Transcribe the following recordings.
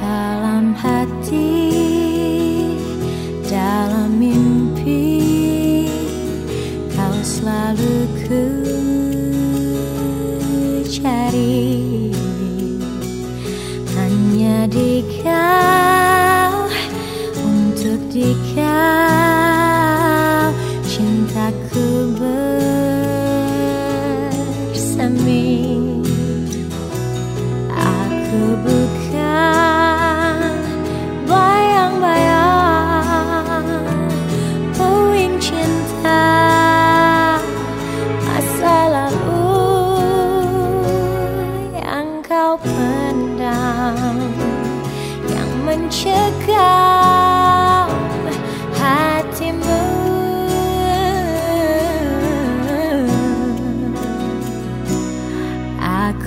dalam hati dalam mimpi kau selalu ku cari. Hanya di kau untuk di kau.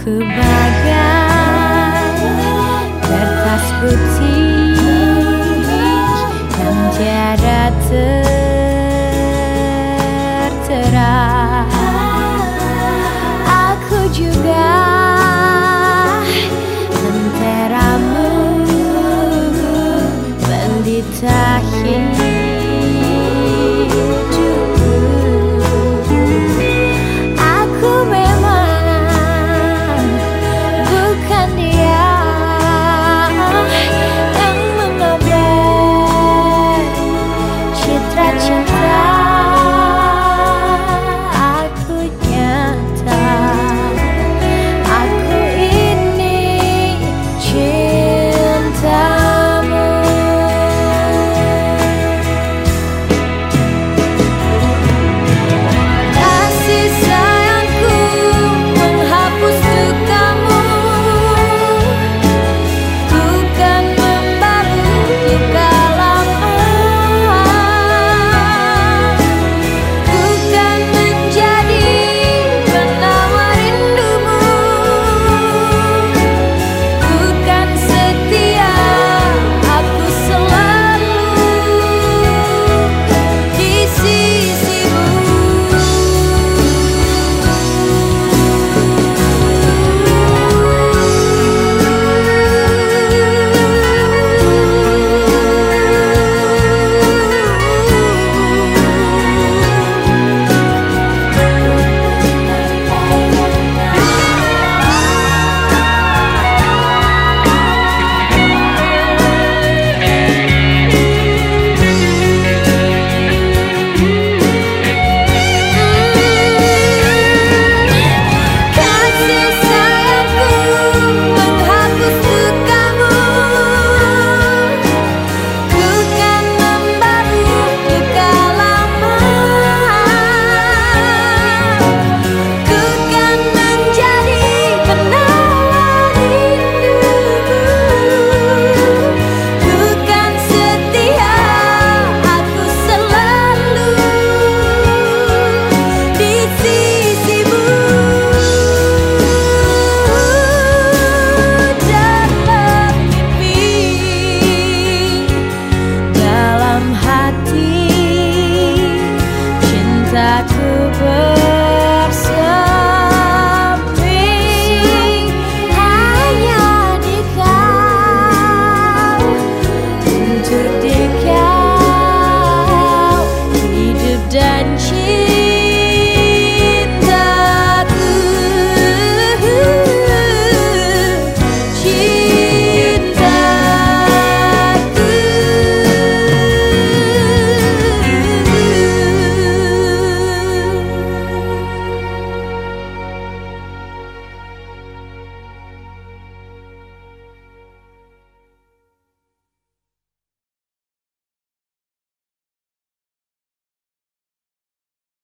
Goodbye. to